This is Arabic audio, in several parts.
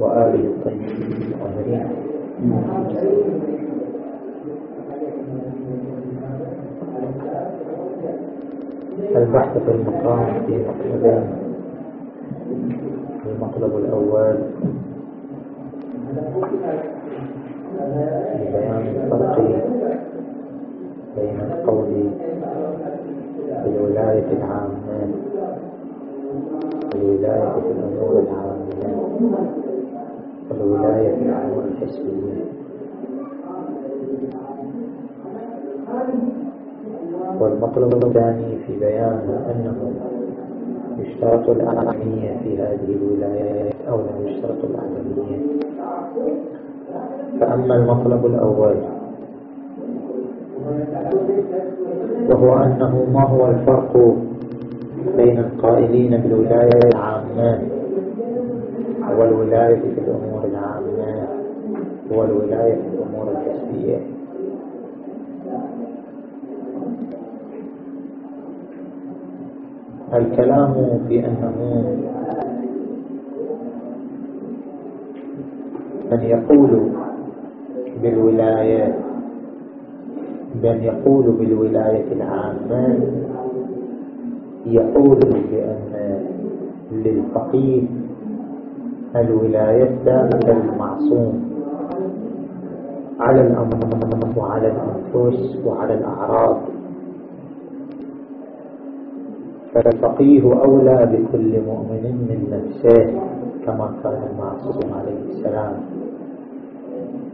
وآله الطيبين. البحث في المقام في مطلبين المطلب الأول. بيان الفرق بين القول بالولاية العامة. والولاية في الأمور العامة. الأمور الحسبية والمطلب الثاني في بيان أنه يشترط الأعلمية في هذه الولايات أو لا يشترط الأعلمية فأما المطلب الأول وهو أنه ما هو الفرق بين القائلين بالولاية العامة؟ والولاية في الأمور العامة والولاية في الأمور الكسبية الكلام في أنه من يقول بالولاية من يقول بالولاية العامة يقول بأن للفقيه الولاية الثابتة المعصوم على الأمر وعلى الأنفس وعلى الأعراض. فالفقيه أولى بكل مؤمن من نفسه كما كان المعصوم عليه السلام.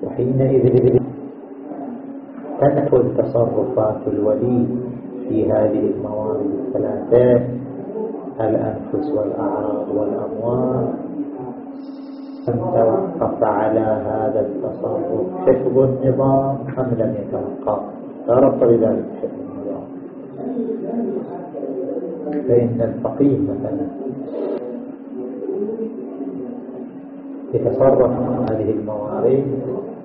وحينئذ تدخل تصرفات الولي في هذه الموارد الثلاثة الأنفس والأعراض والأموال توقف على هذا التصرف. حفظ النظام أم لم يتوقف؟ لا ربط بذلك حفظ النظام. فإن الفقيه مثلا يتصرف هذه الموارد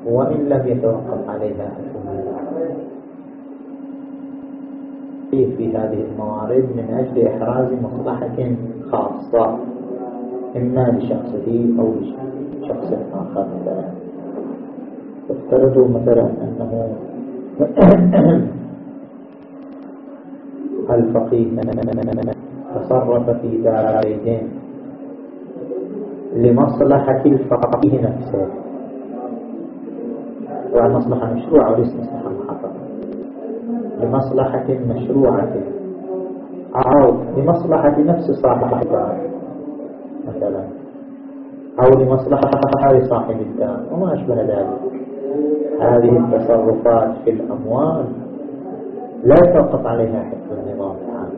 وإن لم يتوقف عليها النظام في هذه الموارد من أجل إحراز مصلحة خاصة إما لشخصه أو لشخص آخر مثلا افترضوا مثلا أنه الفقيه تصرف في دارين لمصلحة الفقيه نفسه. ومصلحة مشروعة وليس مصلحة محققة. لمصلحة مشروعة. أو لمصلحة نفس صاحب الدار مثلا أو لمصلحة لصاحب الدار. وما أشبه ذلك. هذه التصرفات في الأموال لا يتوقف عليها حفظ النظام العام.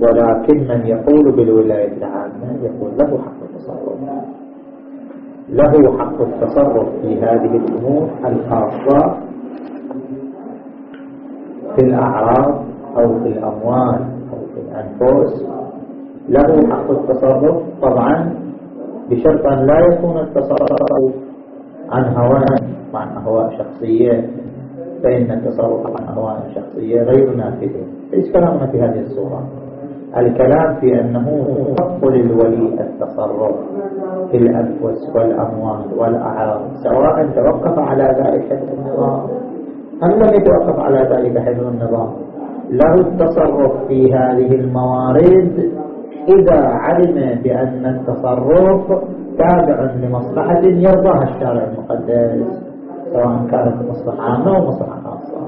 ولكن من يقول بالولاية العامة يقول له حق التصرف. له حق التصرف في هذه الأمور الخاصة في الأعراض أو في الأموال أو في الأنفس. له حق التصرف طبعا بشرط أن لا يكون التصرف عن هوان عن أهواء شخصية فإن التصرف عن أهواء شخصية غير نافذ. ليس كلامنا في هذه الصورة. الكلام في أنه حق للولي التصرف في الأنفس والأموال والأعراض سواء توقف على ذلك النظام. أم لم يتوقف على ذلك حفظ النظام؟ له التصرف في هذه الموارد إذا علم بأن التصرف تابع لمصلحة يرضاها الشارع المقدس سواء كانت مصلحة عامة أو مصلحة خاصة.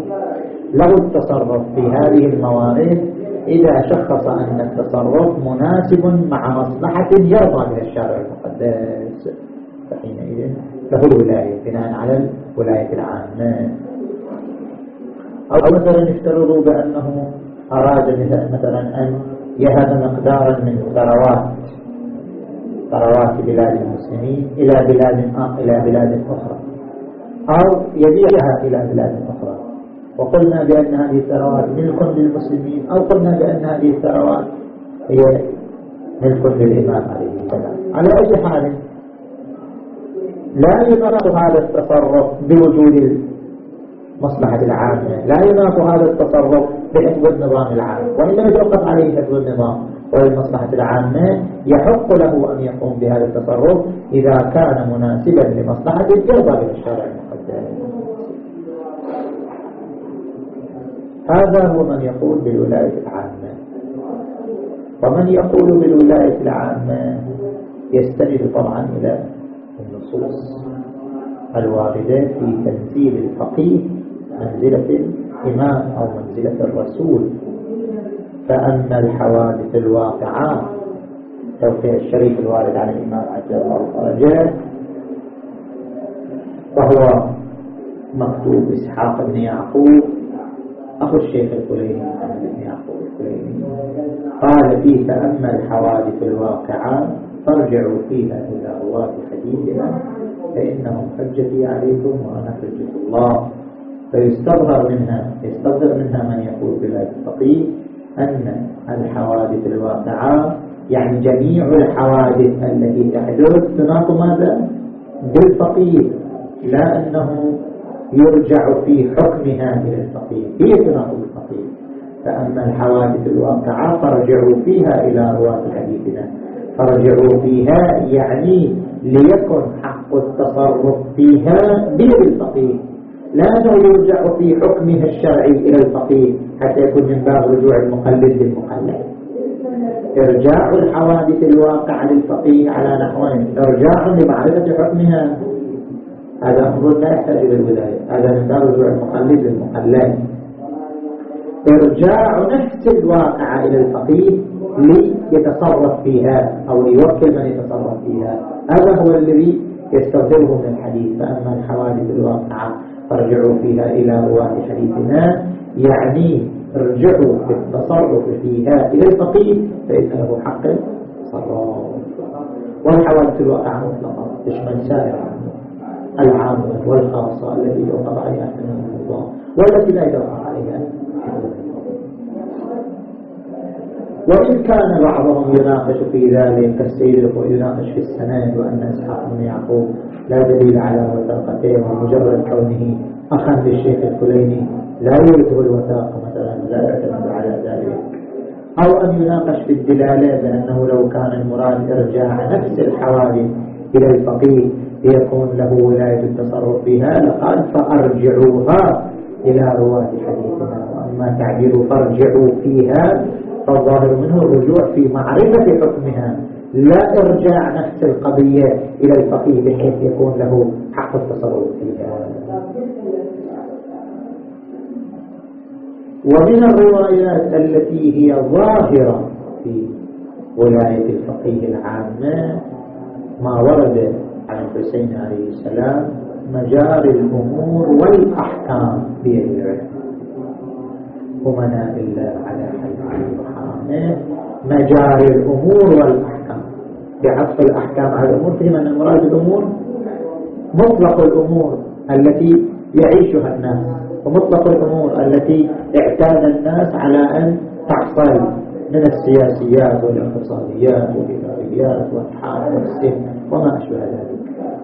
له التصرف في هذه الموارد إذا شخص أن التصرف مناسب مع مصلحة يرضى بها الشارع المقدس. فحينئذ له الولاية بناء على الولاية العامة. أو مثلا يفترضوا بأنه أراد مثلا أن يهب مقدارا من ثروات ثروات بلاد المسلمين إلى بلاد إلى بلاد أخرى. أو يبيعها إلى بلاد أخرى. وقلنا بأن هذه الثروات ملك للمسلمين أو قلنا بأن هذه الثروات هي ملك للإمام عليه السلام. على أي حال لا يناط هذا التصرف بوجود المصلحة العامة لا يناط هذا التصرف بحفظ النظام العام وإن لم يتوقف عليه حفظ النظام. وللمصلحة العامة يحق له أن يقوم بهذا التصرف إذا كان مناسبا لمصلحة يرضى به الشارع المقدس هذا هو من يقول بالولاية العامة. ومن يقول بالولاية العامة يستند طبعا إلى النصوص الواردة في تنزيل الفقيه منزلة الإمام أو منزلة الرسول. فأما الحوادث الواقعة توقيع الشريف الوارد عن الإمام عبد الله فرجه وهو مكتوب إسحاق بن يعقوب. أخو الشيخ الكليني محمد بن يعقوب الكليني قال فيه فأما الحوادث الواقعة فارجعوا فيها إلى رواة حديثنا فإنهم حجتي عليكم وأنا حجة الله. فيستظهر منها يستظهر منها من يقول بلا الفقيه أن الحوادث الواقعة يعني جميع الحوادث التي تحدث تناط ماذا؟ بالفقيه لا أنه يرجع في حكمها إلى الفقيه هي تناط بالفقيه فأما الحوادث الواقعة فرجعوا فيها إلى رواة حديثنا. فرجعوا فيها يعني ليكن حق التصرف فيها بيد الفقيه أنه يرجع في حكمها الشرعي إلى الفقيه حتى يكون من باب رجوع المقلد للمقلد؟ إرجاع الحوادث الواقعة للفقيه على نحوين إرجاع لمعرفة حكمها. هذا أمر لا يحتاج إلى الولاية. هذا من باب رجوع المقلد للمقلد. إرجاع نفس الواقعة إلى الفقيه ليتصرف فيها أو ليوكل من يتصرف فيها. هذا هو الذي يستخدمه من الحديث. فأما الحوادث الواقعة فارجعوا فيها إلى رواة حديثنا. يعني ارجعوا بالتصرف فيها إلى الفقيه له حق تصرف والحوادث الواقعة مطلقة تشمل سائر العامة والخاصة التي يوقف عليها حكم الله والتي لا يوقف عليها وإن كان بعضهم يناقش في ذلك كالسيد يناقش في السند وأن إسحاق بن يعقوب لا دليل على وثاقته ومجرد كونه أخا للشيخ الكليني لا يريده الوثاقة مثلا لا يعتمد على ذلك. أو أن يناقش في الدلالة بأنه لو كان المراد إرجاع نفس الحوادث إلى الفقيه ليكون له ولاية التصرف فيها لقال فأرجعوها إلى رواة حديثنا. وأما تعبير فارجعوا فيها فالظاهر منه الرجوع في معرفة حكمها. لا إرجاع نفس القضية إلى الفقيه بحيث يكون له حق التصرف فيها. ومن الروايات التي هي ظاهرة في ولاية الفقيه العامة ما ورد عن الحسين عليه السلام مجاري الأمور والأحكام بيد العلم أمناء الله على حيث وحرامه مجاري الأمور والأحكام. بعطف الأحكام. على الأمور فهم أن المراد الأمور مطلق الأمور التي يعيشها الناس ومطلق الأمور التي اعتاد الناس على أن تحصل من السياسيات والاقتصاديات والإداريات والحال والسن وما أشبه ذلك.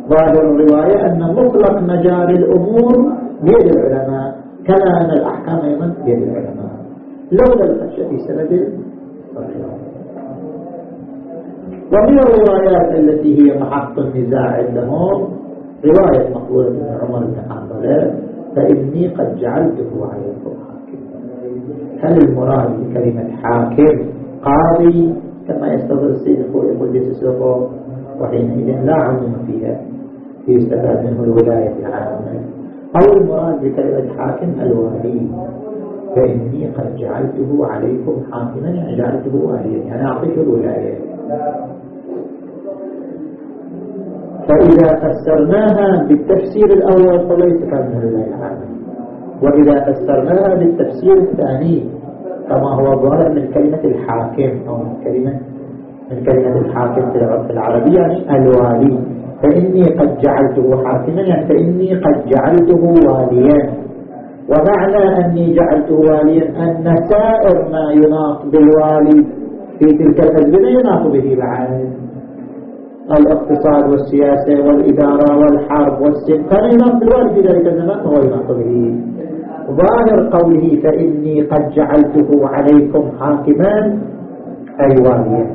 ظاهر الرواية أن مطلق مجاري الأمور بيد العلماء كما أن الأحكام أيضا بيد العلماء. لولا الخشية في سند ومن الروايات التي هي محط النزاع عندهم رواية مقبولة من عمر بن حنظلة فإني قد جعلته عليكم حاكم هل المراد بكلمة حاكم؟ قاضي كما يستظهر السيد الخوي قدس سوقه وحينئذ لا عموم فيها يستفاد منه الولاية العامة. أو المراد بكلمة حاكم؟ الوالي فإني قد جعلته عليكم حاكما يعني جعلته واليا يعني أعطيته الولاية. فإذا فسرناها بالتفسير الأول فليس كان الولاية العامة. وإذا فسرناها بالتفسير الثاني كما هو ظاهر من كلمة الحاكم أو من كلمة من كلمة الحاكم في العرف العربي يعني الوالي. فإني قد جعلته حاكما يعني فإني قد جعلته واليا. ومعنى أني جعلته واليا أن سائر ما يناط بالوالي في تلك الأزمنة يناط به بعد. الاقتصاد والسياسة والإدارة والحرب والسن كان يناط بالوالي في ذلك الزمان وهو يناط به. ظاهر قوله فإني قد جعلته عليكم حاكما الوالية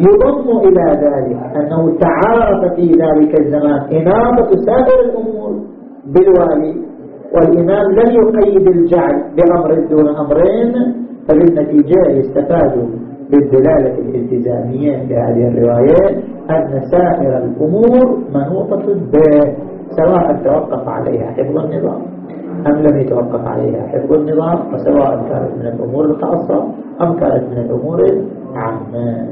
يضم إلى ذلك أنه تعارف في ذلك الزمان إنابة سائر الأمور بالوالي والإمام لم يقيد الجعل بأمر دون أمرين فبالنتيجة يستفاد بالدلالة الالتزامية لهذه الروايات أن سائر الأمور منوطة به سواء توقف عليها حفظ النظام أم لم يتوقف عليها حفظ النظام وسواء كانت من الأمور الخاصة أم كانت من الأمور العامة.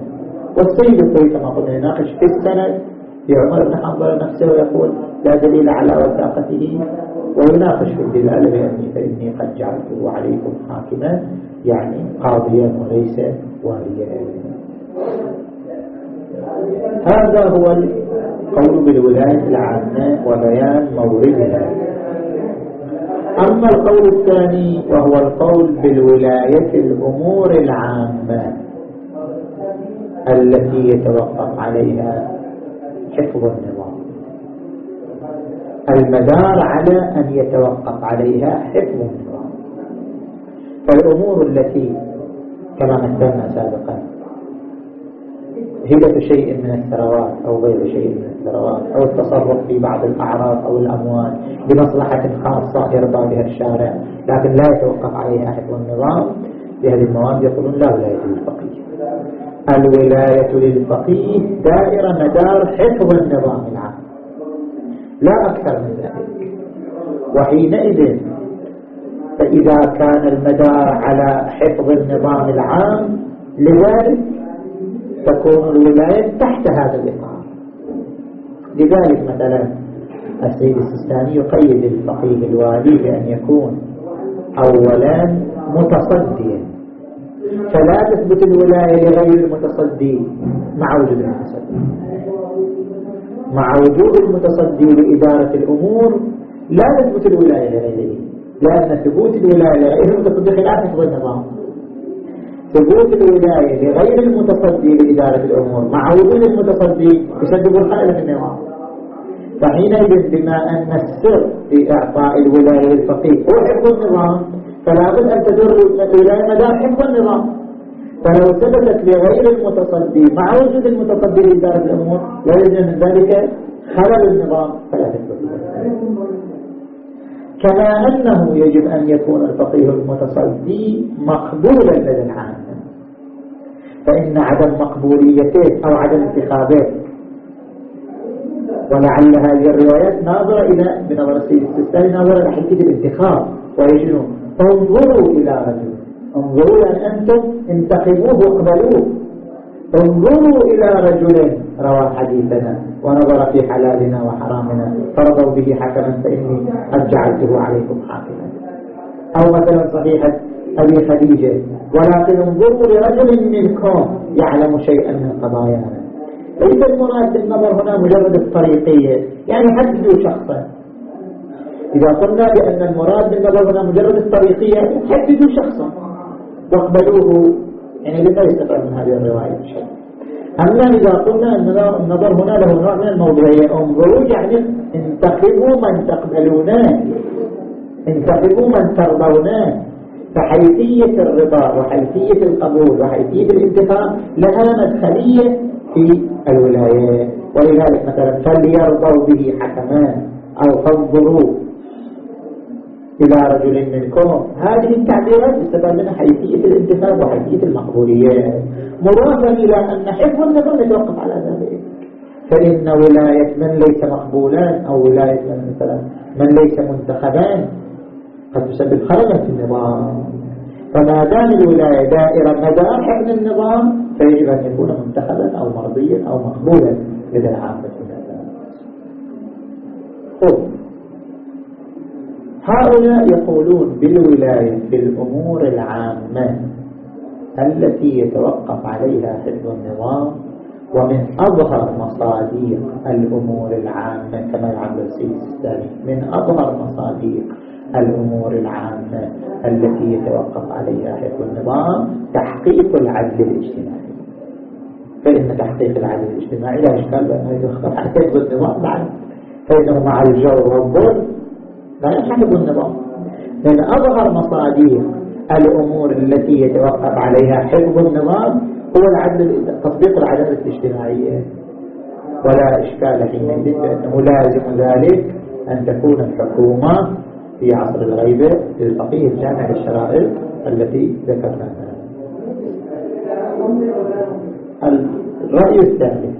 والسيد الطويل كما قلنا يناقش في السند في عمر بن حنظل نفسه ويقول لا دليل على وثاقته. ويناقش في الدلالة بأني فإني قد جعلته عليكم حاكما. يعني قاضيا وليس واليا. هذا هو القول بالولاية العامة وبيان موردها. أما القول الثاني وهو القول بالولاية الأمور العامة التي يتوقف عليها حفظ النظام المدار على أن يتوقف عليها حفظ النظام فالأمور التي كما مثلنا سابقا هبة شيء من الثروات أو غير شيء من الثروات أو التصرف في بعض الأعراض أو الأموال بمصلحة خاصة يرضى بها الشارع لكن لا يتوقف عليها حفظ النظام بهذه المواد يقولون لا ولاية للفقيه. الولاية للفقيه دائرة مدار حفظ النظام العام. لا أكثر من ذلك. وحينئذ فإذا كان المدار على حفظ النظام العام لذلك تكون الولاية تحت هذا الإطار لذلك مثلا السيد السيستاني يقيد الفقيه الوالي بأن يكون أولا متصديا. فلا تثبت الولاية لغير المتصدي مع وجود المتصدي مع وجود المتصدي لإدارة الأمور لا تثبت الولاية لغيره لأن ثبوت الولاية لغير المتصدي خلاف حفظ النظام. ثبوت الولاية لغير المتصدي لإدارة الأمور مع وجود المتصدي يسبب الخلل في النظام. فحينئذ بما أن السر في إعطاء الولاية للفقيه هو حفظ النظام فلا بد أن تدور الولاية مدار حفظ النظام فلو ثبتت لغير المتصدي مع وجود المتصدي لإدارة الأمور لا من ذلك خلل النظام. فلا كما أنه يجب أن يكون الفقيه المتصدي مقبولا لدى العامة فإن عدم مقبوليته أو عدم انتخابه ولعل هذه الروايات ناظرة إلى بنظر السيد السيستاني ناظرة إلى حكية الانتخاب. ويجنوا انظروا إلى رجل. انظروا يعني أنتم انتخبوه واقبلوه. انظروا إلى رجل روى حديثنا ونظر في حلالنا وحرامنا فرضوا به حكما فإني قد جعلته عليكم حاكما. أو مثلا صحيحة أبي خديجة ولكن انظروا لرجل منكم يعلم شيئا من قضايانا. ليس المراد بالنظر هنا مجرد الطريقية يعني حددوا شخصا. إذا قلنا بأن المراد بالنظر هنا مجرد الطريقية حددوا شخصا. واقبلوه. يعني لما يستفاد من هذه الرواية أما إذا قلنا أن النظر هنا له نوع من الموضوعية انظروا يعني انتخبوا من تقبلونه. انتخبوا من ترضونه. فحيثية الرضا وحيثية القبول وحيثية الانتخاب لها مدخلية في الولايات ولذلك مثلا فليرضوا به حكمان أو فانظروا. إلى رجل منكم. هذه التعبيرات يستفاد منها حيثية الانتخاب وحيثية المقبوليات مضافا إلى أن حفظ النظام يتوقف على ذلك. فإن ولاية من ليس مقبولا أو ولاية من مثلا من ليس منتخبا قد تسبب خللا في النظام. فما دام الولاية دائرة مدار حفظ النظام فيجب أن يكون منتخبا أو مرضيا أو مقبولا لدى العامة خذ هؤلاء يقولون بالولاية في الأمور العامة التي يتوقف عليها حفظ النظام ومن أظهر مصاديق الأمور العامة كما يعبر السيد السيستاني من أظهر مصاديق الأمور العامة التي يتوقف عليها حفظ النظام تحقيق العدل الاجتماعي. فإن تحقيق العدل الاجتماعي لا إشكال بأنه يتوقف على حفظ النظام بعد فإنه مع الجور والظلم لا يحفظ النظام. من أظهر مصاديق الأمور التي يتوقف عليها حفظ النظام هو العدل تطبيق العدالة الاجتماعية. ولا إشكال حينئذ بأنه لازم ذلك أن تكون الحكومة في عصر الغيبة للفقيه الجامع للشرائط التي ذكرناها. الرأي الثاني.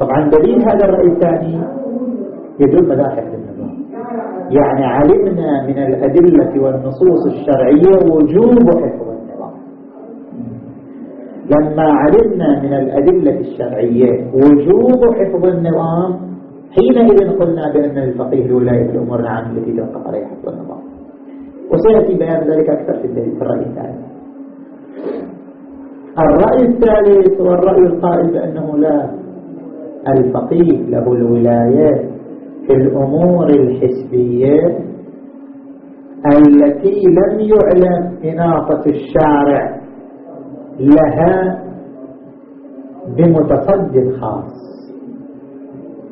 طبعا دليل هذا الرأي الثاني يدل النظام يعني علمنا من الأدلة والنصوص الشرعية وجوب حفظ النظام. لما علمنا من الأدلة الشرعية وجوب حفظ النظام حينئذ قلنا بأن الفقيه الولاية الأمور نعم التي توقف عليها حفظ النظام. وسيأتي بيان ذلك أكثر في الرأي الثاني. الرأي الثالث هو الرأي القائل بأنه لا الفقيه له الولايات في الأمور الحسبية التي لم يعلم إناقة الشارع لها بمتصد خاص.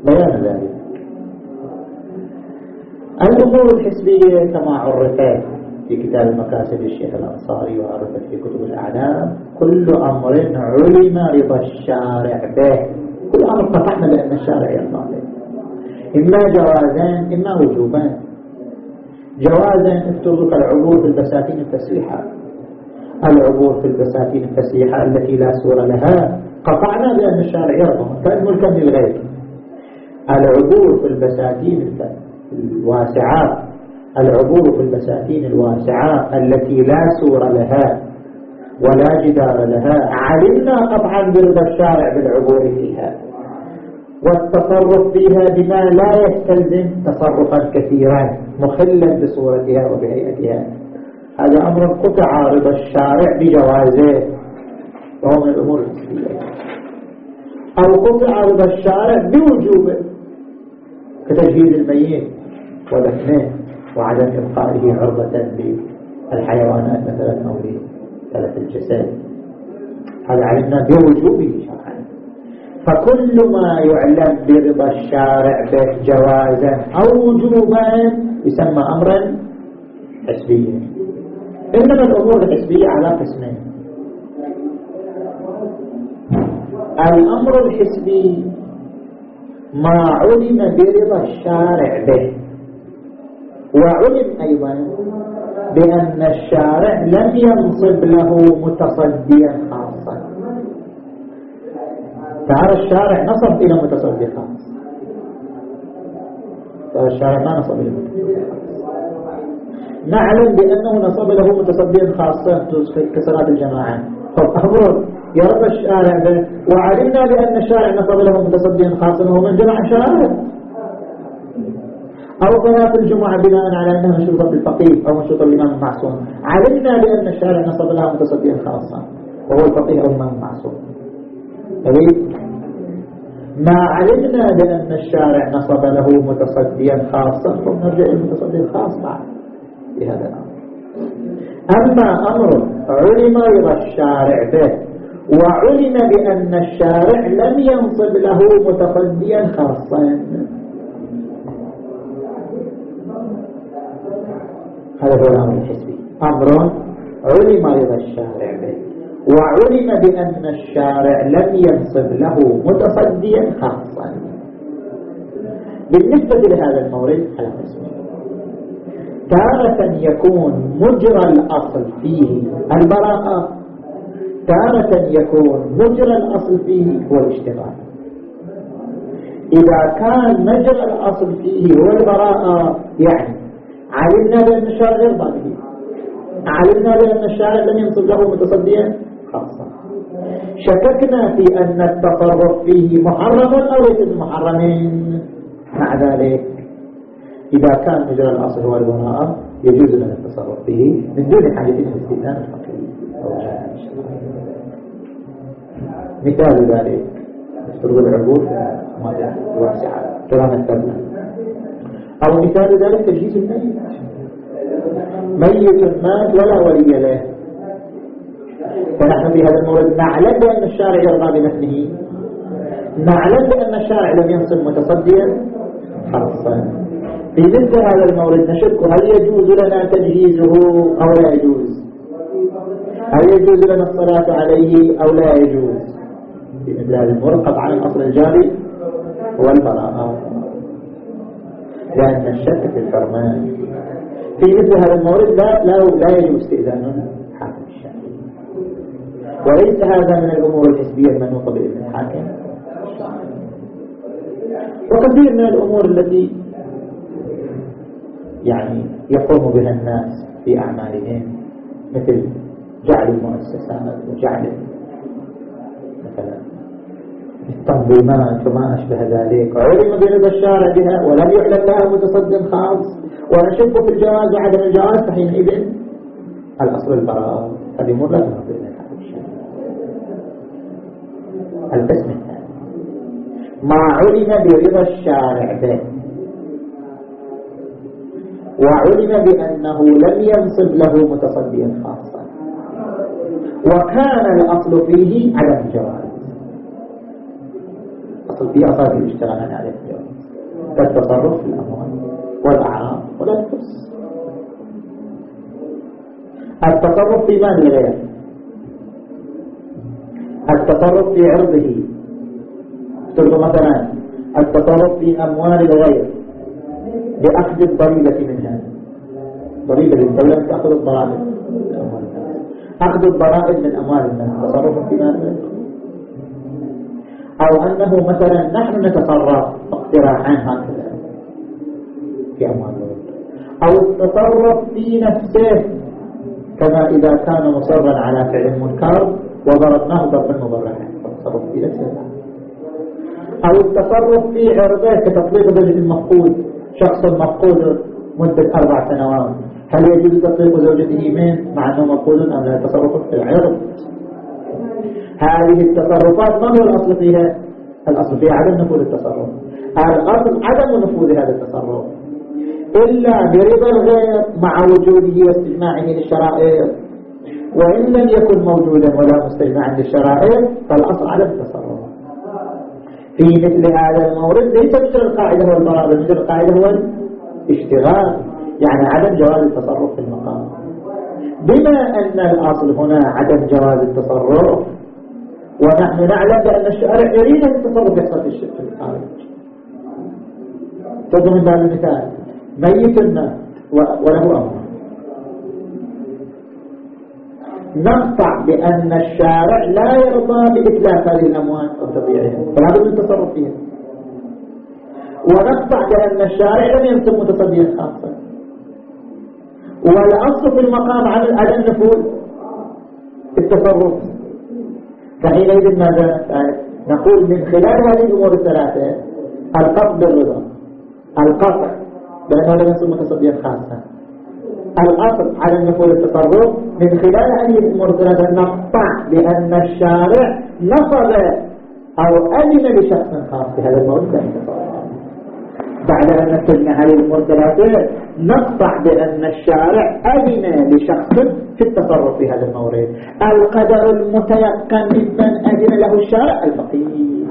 بيان ذلك. الأمور الحسبية كما عرفت في كتاب المكاسب الشيخ الأنصاري وعرفت في كتب الأعلام كل أمر علم رضا الشارع به. كل أمر قطعنا بأن الشارع يرضى به إما جوازان إما وجوبان. جوازا افترض العبور في البساتين الفسيحة. العبور في البساتين الفسيحة التي لا سور لها. قطعنا بأن الشارع يرضى كان ملكا للغير. العبور في البساتين الواسعات العبور في البساتين الواسعة التي لا سور لها ولا جدار لها. علمنا طبعا برضا الشارع بالعبور فيها. والتصرف فيها بما لا يستلزم تصرفا كثيرا مخلا بصورتها وبهيئتها. هذا أمر قطع رضا الشارع بجوازه وهو من الأمور أو قطع رضا الشارع بوجوبه كتجهيز الميت ودفنه وعدم إبقائه عرضة للحيوانات مثلا أو لثلاث الجسد. هذا علمنا بوجوبه شرعا. فكل ما يعلم برضا الشارع به جوازا أو وجوبا يسمى أمرا حسبيا إنما الأمور الحسبية على قسمين. الأمر الحسبي ما علم برضا الشارع به. وعلم أيضا بأن الشارع لم ينصب له متصديا خاصا. تعالى الشارع نصب إلى متصدي خاص الشارع ما نصب إلى متصدي خاص نعلم بأنه نصب له متصديا خاصا كصلاة الجماعة. فأمر يرى الشارع به وعلمنا بأن الشارع نصب له متصديا خاصا وهو من جمع الشارع. أو صلاة الجمعة بناء على أنها مشروطة بالفقيه أو مشروطة بالإمام المعصوم. علمنا بأن الشارع نصب لها متصديا خاصا وهو الفقيه أو الإمام المعصوم. طيب ما علمنا بأن الشارع نصب له متصديا خاصا فنرجع المتصدي الخاص بعد بهذا الأمر. أما أمر علم رضا الشارع به وعلم بأن الشارع لم ينصب له متصديا خاصا. هذا هو الأمر الحسبي. أمر علم رضا الشارع به. وعلم بأن الشارع لم ينصب له متصديا خاصا. بالنسبة لهذا المورد تارة يكون مجرى الأصل فيه البراءة. تارة يكون مجرى الأصل فيه هو الاشتغال. إذا كان مجرى الأصل فيه هو البراءة يعني علمنا بأن الشارع غير ظالمين علمنا بأن الشارع لم ينصب له متصديا شككنا في أن التصرف فيه محرم أو ليس محرمين مع ذلك إذا كان مجرى الأصل هو البراءة يجوز لنا التصرف فيه من دون حاجة إلى استئذان الفقيه مثال ذلك يسرد العبور. ماذا واسعة كما مثلنا أو مثال ذلك تجهيز الميت. ميت مات ولا ولي له. فنحن في هذا المورد نعلم بأن الشارع يرضى بنفسه نعلم بأن الشارع لم ينصب متصديا. خاصا في مثل هذا المورد نشك هل يجوز لنا تجهيزه أو لا يجوز؟ هل يجوز لنا الصلاة عليه أو لا يجوز؟ في مثل هذا المورد طبعا الأصل الجاري هو البراءة. لأن الشك في الحرمان. في مثل هذا المورد لا, لا, لا يجوز استئذان حاكم الشافعي وليس هذا من الأمور الحسبية المنوطة بإذن الحاكم؟ وكثير من الأمور التي يعني يقوم بها الناس في أعمالهم مثل جعل المؤسسات وجعل مثلا التنظيمات وما أشبه ذلك. علم برضا الشارع بها ولم يعلم لها متصد خاص ونشك في الجواز وعدم الجواز فحينئذ الأصل البراءة. هذه أمور لا تنظر القسم ما علم برضا الشارع به وعلم بأنه لم ينصب له متصديا خاصا. وكان الأصل فيه عدم الجواز. أصل فيه أصل فيه اشتغل على الجواز. كالتصرف في الأموال والأعراض ولا تفس التصرف في مال الغير التصرف في عرضه. تلك مثلا التصرف في أموال الغير بأخذ الضريبة منها. ضريبة الدولة تأخذ الضرائب. أخذ الضرائب من أموال الناس. تصرف في مال أو أنه مثلا نحن نتصرف اقتراحا هكذا في أموال أو التصرف في نفسه كما إذا كان مصرا على فعل منكر وضربناه ضربا مبرحا التصرف في نفسه أو التصرف في عرضه كتطبيق زوجة المفقود. شخص مفقود مدة أربع سنوات. هل يجوز تطبيق زوجته من مع أنه مفقود أم لا تصرف في العرض. هذه التصرفات ما هو الأصل فيها؟ الأصل فيها عدم نفوذ التصرف. الأصل عدم نفوذ هذا التصرف. إلا برضا الغير مع وجوده واستجماعه للشرائط وإن لم يكن موجودا ولا مستجمعا للشرائط فالأصل عدم التصرف. في مثل هذا المورد ليس مثل القاعدة هو البراءة مثل القاعدة هو الاشتغال يعني عدم جواز التصرف في المقام. بما أن الأصل هنا عدم جواز التصرف ونحن نعلم بأن الشارع يريد التصرف يحصل في الشرك الخارج. تضمن بهذا المثال. ميت الناس وله أمر. نقطع بأن الشارع لا يرضى بإتلاف هذه الأموال الطبيعية. بد من التصرف فيها. ونقطع بأن الشارع لم يمسك متصديا خاصا. والأصل في المقام على النفوذ التصرف. فحينئذ ماذا نقول من خلال هذه الأمور الثلاثة القطع بالرضا القطع بأنه لم يمسك متصديا خاصا. الأصل على النفوذ التصرف من خلال هذه الأمور نقطع بأن الشارع نصب أو أذن لشخص خاص بهذا الموضوع بعد أن نتجمع هذه الأمور نقطع بأن الشارع أذن لشخص في التصرف في هذا المورد القدر المتيقن ممن أذن له الشارع الفقيه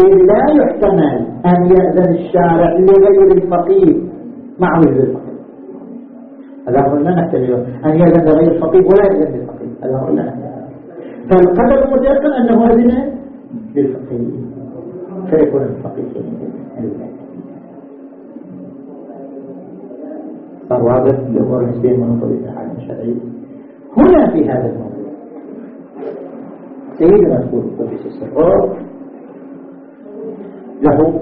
إذ لا يحتمل أن يأذن الشارع لغير الفقيه مع وجود الفقيه هذا أمر لا نحتمله أن يأذن غير الفقيه ولا يأذن للفقيه هذا أمر لا نحتمله فالقدر المتيقن أنه أذن للفقيه فيكون الفقيه صار واضح الأمور النسبية المنوطة بالاتحاد الشرعي. هنا في هذا الموضوع سيدنا القدس قدس السرور له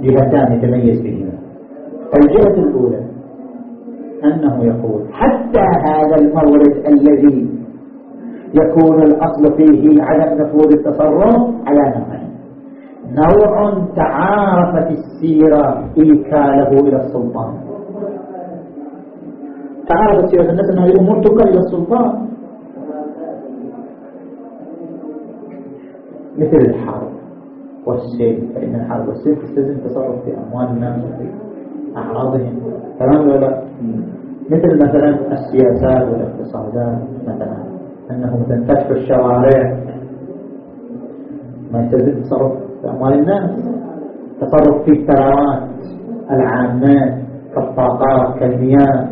جهتان يتميز بهما. الجهة الأولى أنه يقول حتى هذا المورد الذي يكون الأصل فيه عدم نفوذ التصرف على نوعين نوع تعارفت السيرة إيكاله إلى السلطان. تعارفت سيرة الناس أن هذه الأمور تكل إلى السلطان. مثل الحرب والسيف فإن الحرب والسيف تستلزم تصرف في أموال الناس. وفي أعراضهم. تمام ولا مثل مثلا السياسات والاقتصادات مثلا أنه مثلا فتح الشوارع. ما يستلزم تصرف أموال الناس. تصرف في الثروات العامة كالطاقات كالمياه.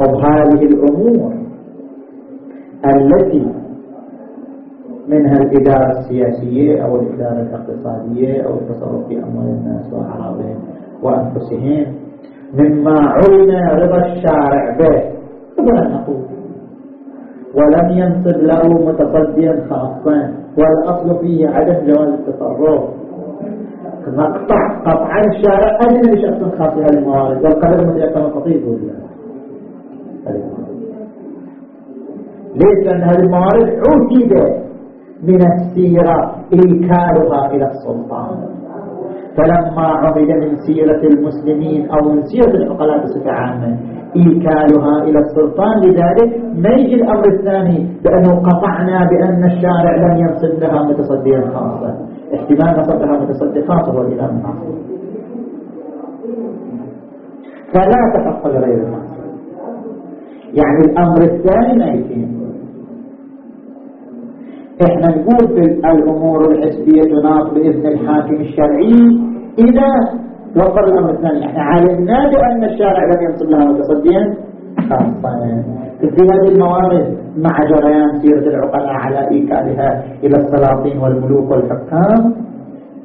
وبهذه الأمور التي منها الإدارة السياسية أو الإدارة الاقتصادية أو التصرف في أموال الناس وأعراضهم وأنفسهم. مما علم رضا الشارع به. أن نقول. ولم ينصب له متصديا خاصا. والأصل فيه عدم جواز التصرف. نقطع قطعا الشارع أذن لشخص خاص هذه الموارد. والقدر متيقن خطيب ليس لأن هذه الموارد عتد من السيرة إيكالها إلى السلطان. فلما عمد من سيرة المسلمين أو من سيرة العقلاء بصفة عامة إيكالها إلى السلطان لذلك ما يجي الأمر الثاني بأنه قطعنا بأن الشارع لم ينصب لها متصديا خاصا. احتمال نصب لها متصدي خاصا هو الإمام فلا تحق لغير الناصر يعني الأمر الثاني ما يتم إحنا نقول في الأمور الحسبية تناط بإذن الحاكم الشرعي إذا وقر الأمر الثاني إحنا علمنا بأن الشارع لم ينصب لها متصديا. خاصة في هذه الموارد مع جريان سيرة العقلاء على إيكالها إلى السلاطين والملوك والحكام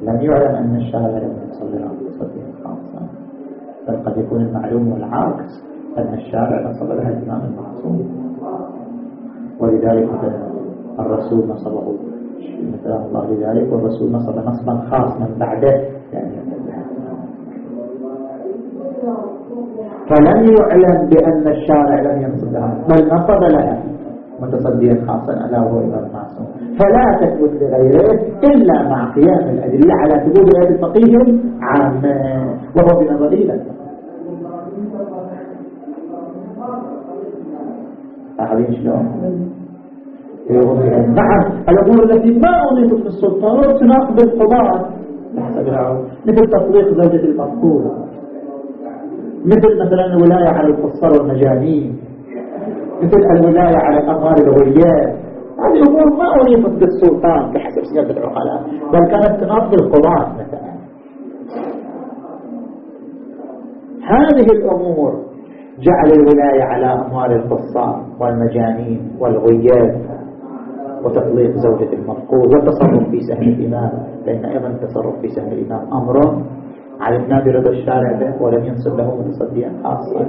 لم يعلم أن الشارع لم ينصب لها متصديا خاصة بل قد يكون المعلوم والعكس أن الشارع نصب لها الإمام المعصوم. ولذلك الرسول نصبه. مثلا الله لذلك والرسول نصب نصبا خاص من بعده يعني فلم يعلم بأن الشارع لم ينصب لها بل نصب لها متصديا خاصا ألا وهو إمام معصوم. فلا تثبت لغيره إلا مع قيام الأدلة على ثبوت غير الفقيه عامة وهو بنظري لا أعلم شلون؟ نعم الأمور التي ما أضيفت للسلطان تناقض القضاء مثل تطبيق زوجة المذكور مثل مثلا الولاية على القصر والمجانين مثل الولاية على الأموال الغريات هذه أمور ما أضيفت للسلطان بحسب سياسة العقلاء بل كانت تناقض القضاء مثلا هذه الأمور جعل الولاية على أموال القصار والمجانين والغيات وتطليق زوجة المفقود والتصرف في سهم الإمام لأن أيضا التصرف في سهم الإمام أمر علمنا برضا الشارع به ولم ينصب له متصديا خاصا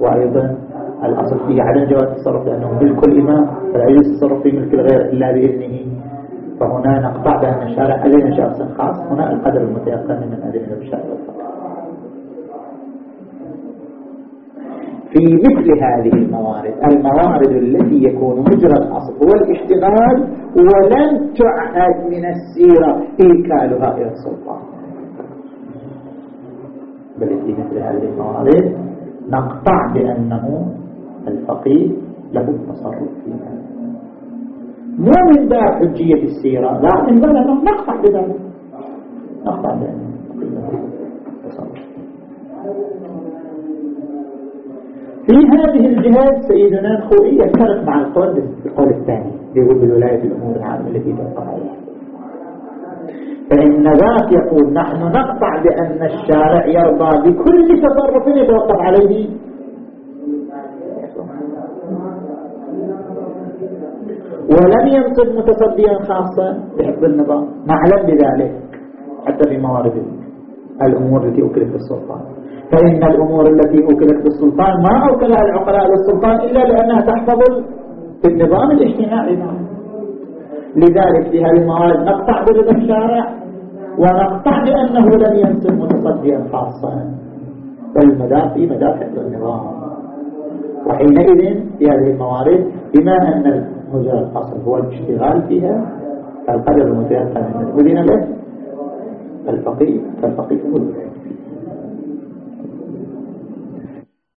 وأيضا الأصل فيه عدم جواز التصرف لأنه ملك الإمام فلا يجوز التصرف في ملك الغير إلا بإذنه. فهنا نقطع بأن الشارع أذن شخص خاص هنا القدر المتيقن من أذن الشارع. في مثل هذه الموارد الموارد التي يكون مجرى الأصل هو الاشتغال ولن تعهد من السيرة إيكالها إلى السلطان. بل في مثل هذه الموارد نقطع بأنه الفقيه له التصرف فيها مو من باب حجية السيرة لا من باب نقطع بذلك. نقطع بأنه في هذه الجهات سيدنا الخوئي يفترق مع القول القول الثاني يقول بالولاية الأمور العامة التي توقع عليها فإن ذاك يقول نحن نقطع بأن الشارع يرضى بكل تصرف يتوقف عليه. ولم ينصب متصديا خاصا بحفظ النظام. نعلم بذلك حتى في موارد الأمور التي أكلت السلطان. فإن الأمور التي أوكلت بالسلطان ما أوكلها العقلاء للسلطان إلا لأنها تحفظ النظام الاجتماعي. لذلك في هذه الموارد نقطع برضا الشارع ونقطع بأنه لم ينصب متصديا خاصا فالمدار في مدار حفظ النظام. وحينئذ في هذه الموارد بما أن المجال الأصل هو الاشتغال فيها القدر المتيقن من المدينة له الفقيه فالفقيه هو